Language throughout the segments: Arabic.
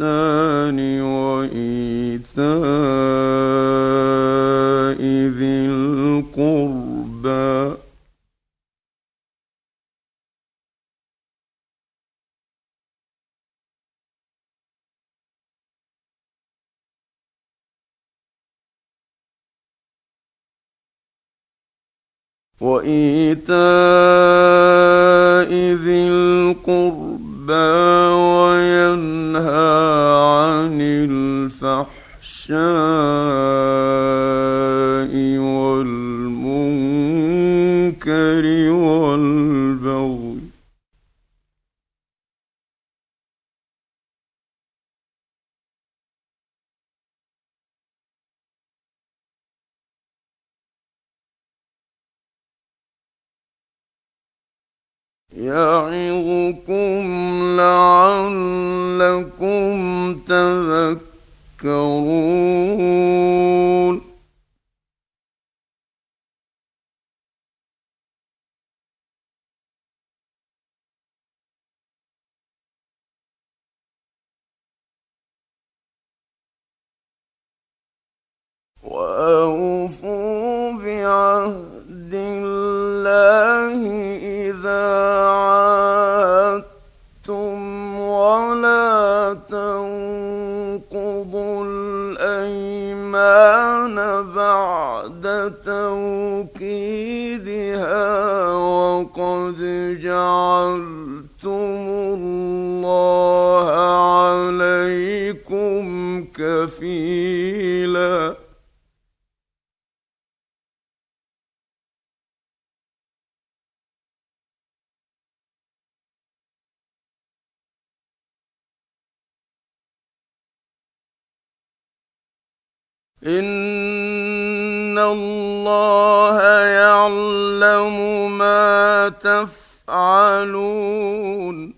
والإحسان وإيتاء ذي القربى. وإيتاء وأوفوا بعهد الله إذا عاهدتم ولا تنقضوا الأيمان بعد توكيدها وقد جعلتم الله عليكم كفيلاً إن الله يعلم ما تفعلون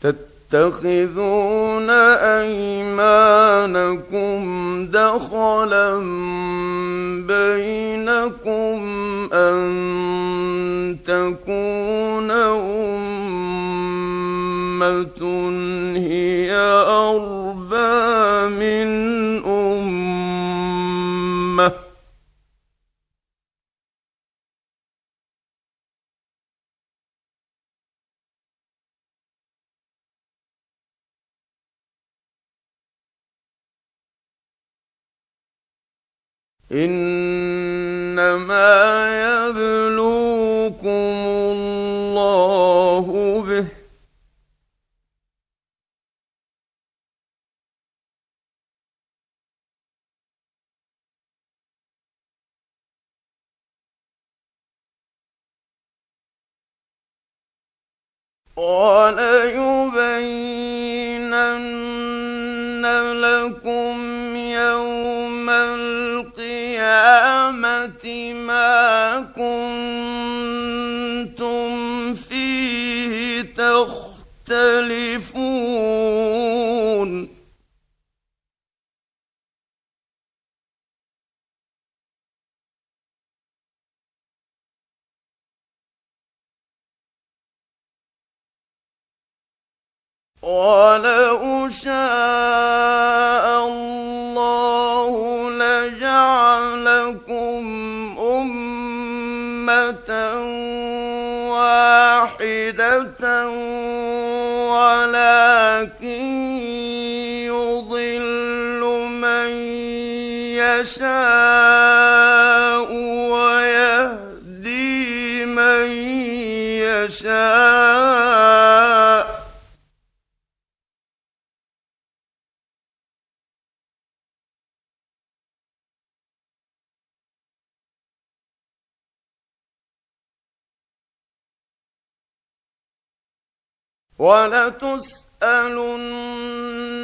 تتخذون أيمانكم دخلا بينكم أن تكون أمة إنما يبلوكم الله به. وليبينن ولو شاء الله لجعلكم أمة واحدة ولكن يضل من يشاء. ولتسألن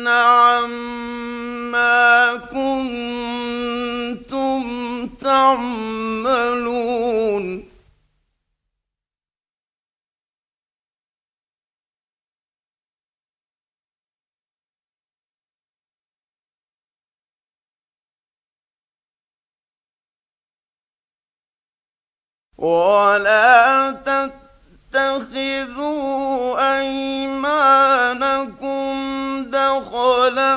عما كنتم تعملون. ولا تتخذوا أيمانكم دخلا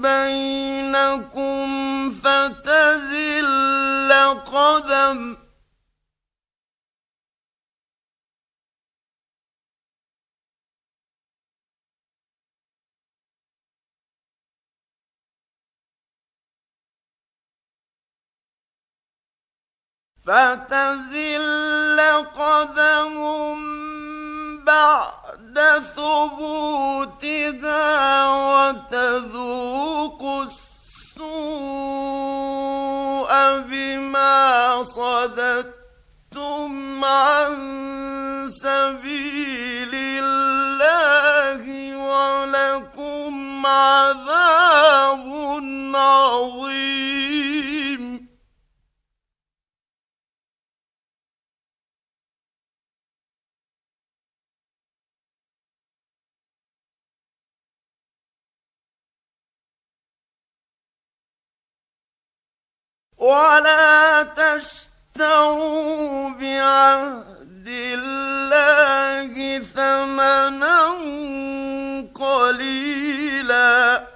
بينكم فتزل قدم فتزل قدم بعد ثبوتها وتذوق السوء بما صددتم عن سبيل الله ولكم عذاب عظيم. ولا تشتروا بعهد الله ثمنا قليلا.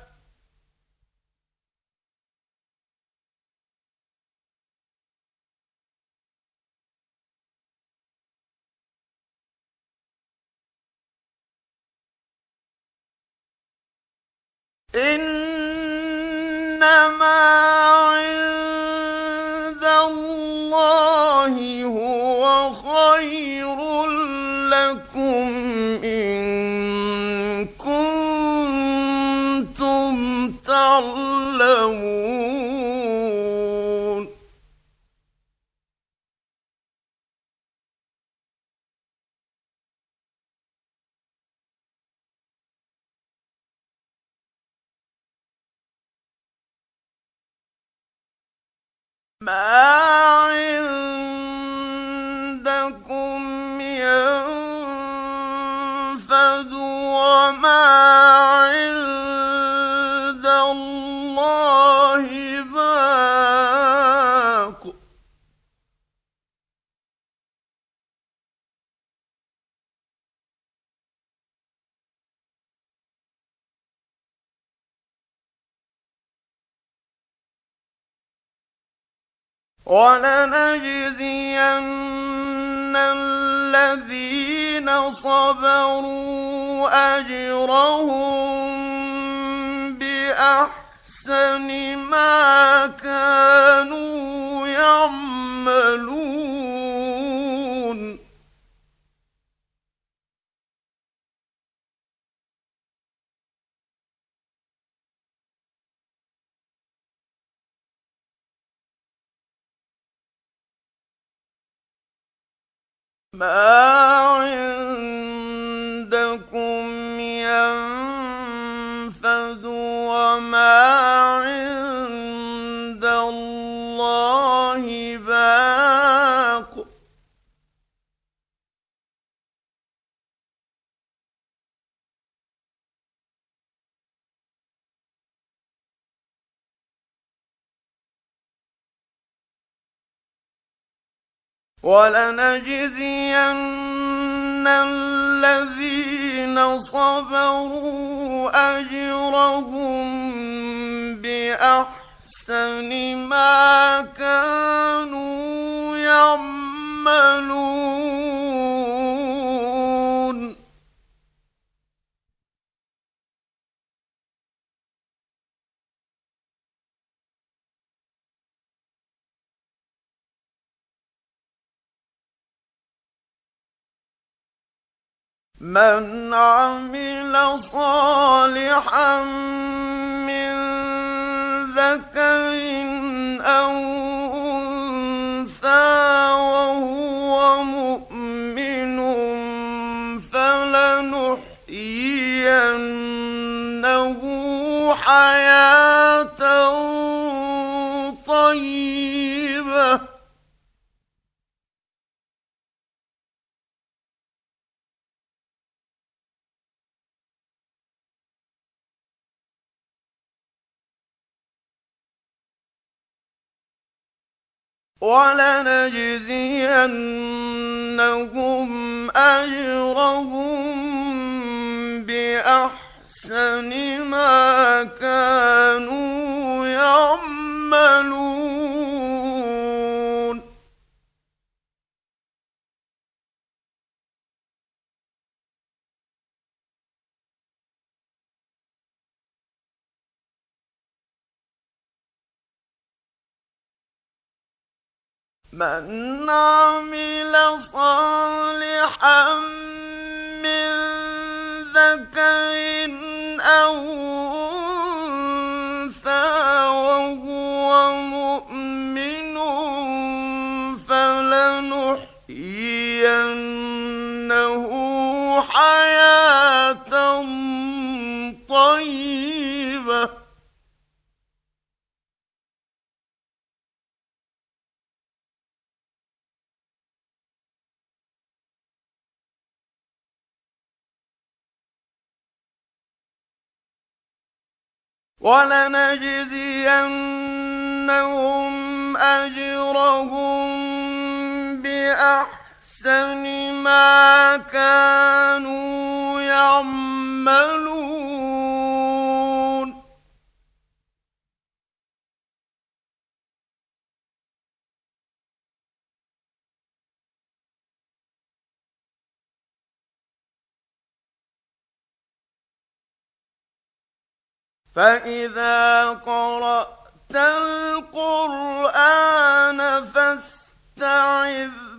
إنما عند الله هو خير لكم إن ولنجزين الذين صبروا أجرهم بأحسن ما كانوا يعملون. ما عندكم ينفد وما عند ولنجزين الذين صبروا أجرهم بأحسن ما كانوا يعملون. من عمل صالحا من ذكر أو أنثى وهو مؤمن فلنحيينه حياة طيبة. ولنجزينهم أجرهم بأحسن ما كانوا يعملون. من عمل صالحا ولنجزينهم أجرهم بأحسن ما كانوا يعملون. فإذا قرأت القرآن فاستعذ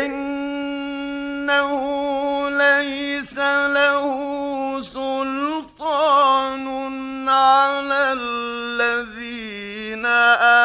إنه ليس له سلطان على الذين آمنوا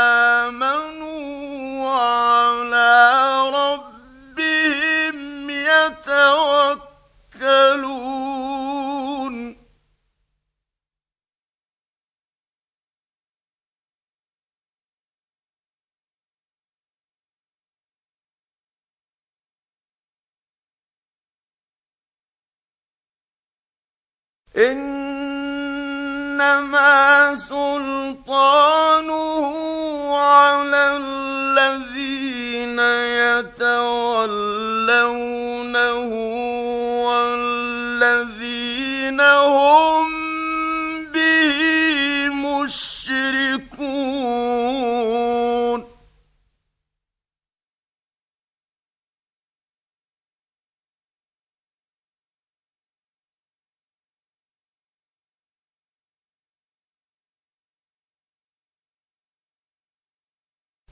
سلطانه على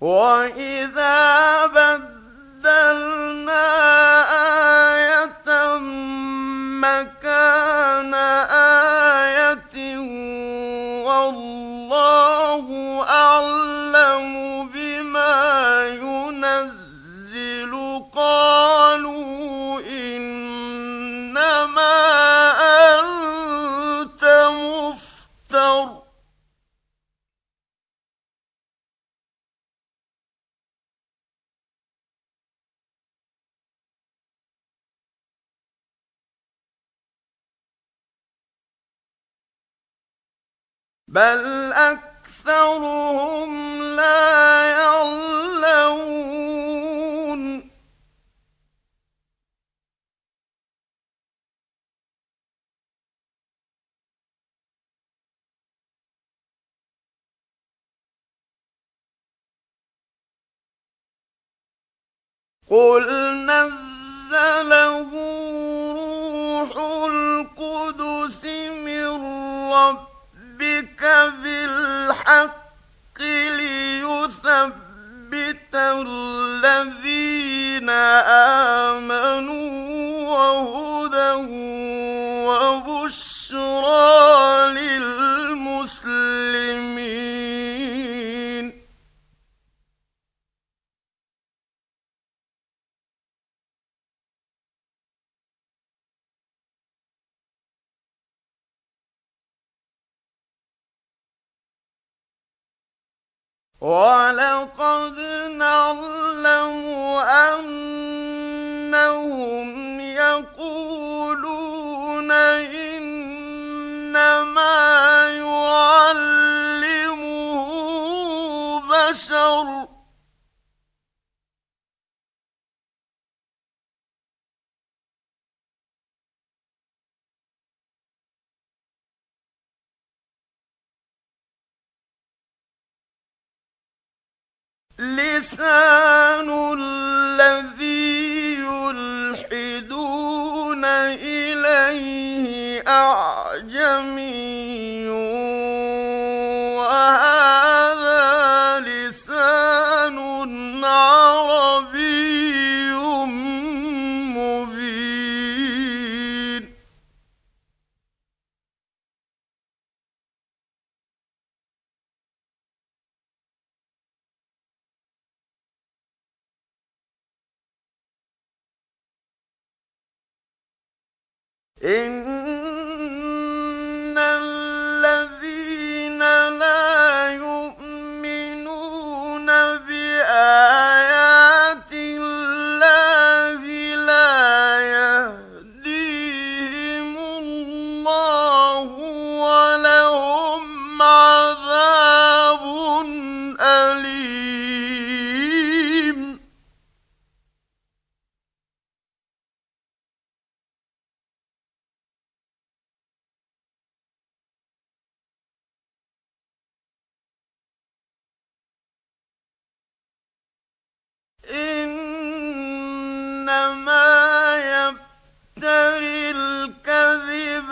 وإذا بل أكثرهم لا يعلمون قل نزله بالحق ليثبت الذين آمنوا وهدى ولقد إن إنما يفتري الكذب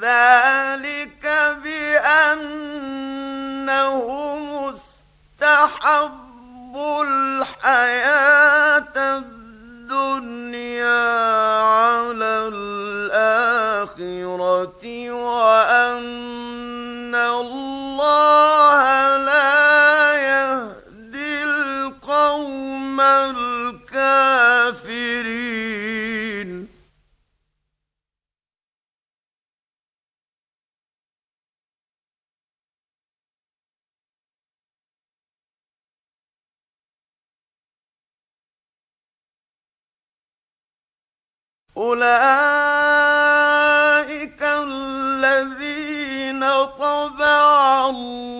ذلك بأنهم استحبوا الحياة الدنيا على الآخرة وأن أولئك الذين طبع الله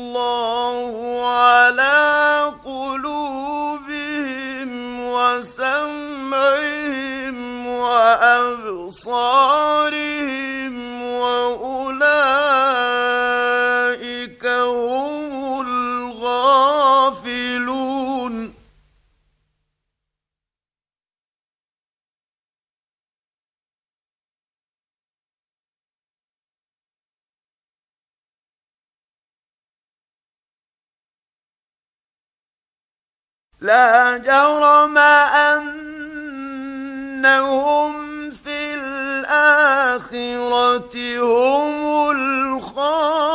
لا جرم أنهم في الآخرة هم الخاسرون.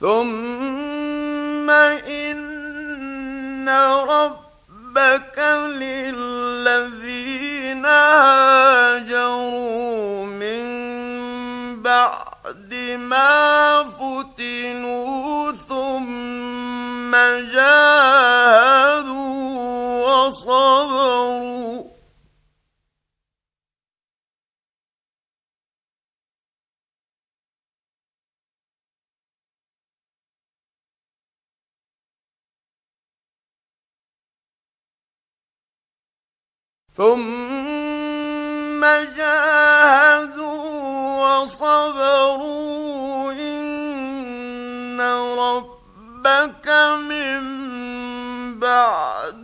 ثم إن ربك للذين هاجروا من بعد ما فتنوا ثم جاهدوا وصبروا ثم جاهدوا وصبروا إن ربك من بعدها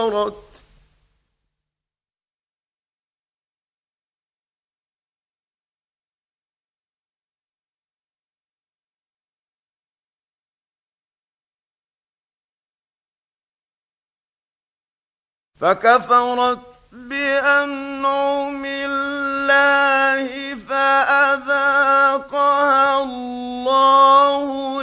فكفرت فكفرت بأنعم الله فأذاقها الله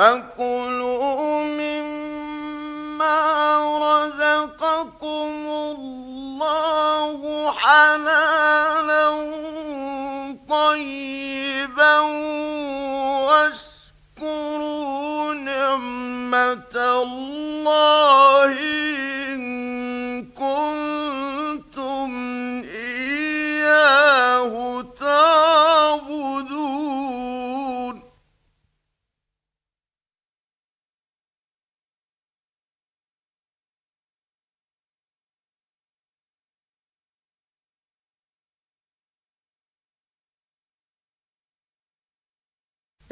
فكلوا مما رزقكم الله حلالا طيبا واشكروا نعمة الله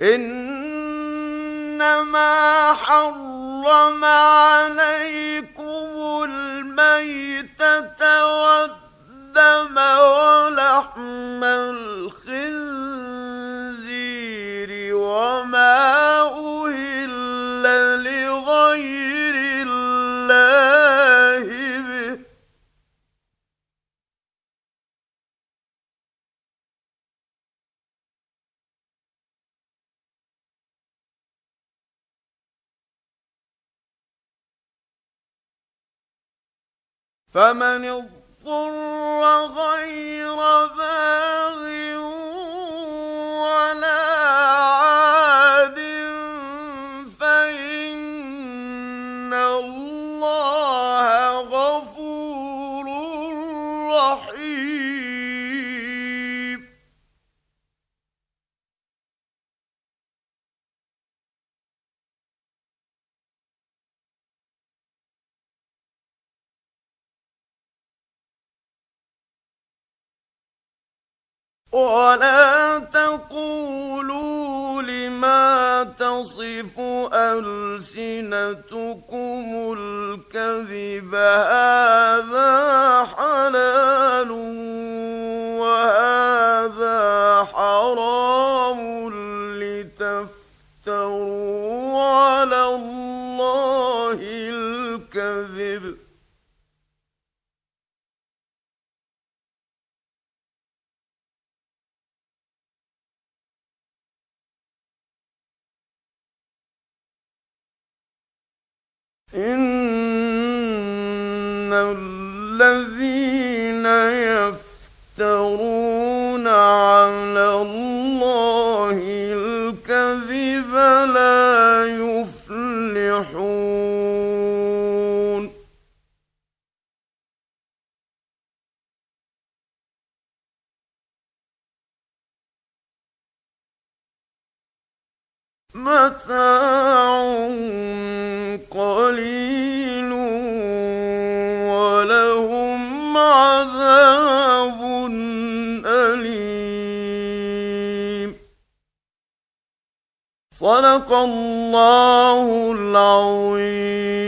إنما حرم عليكم الميتة والدم ولحم الخنزير فمن اضطر غير باغ ولا ولا تقولوا لما تصف ألسنتكم الكذب هذا حلال وهذا حرام إن الذين صدق الله العظيم.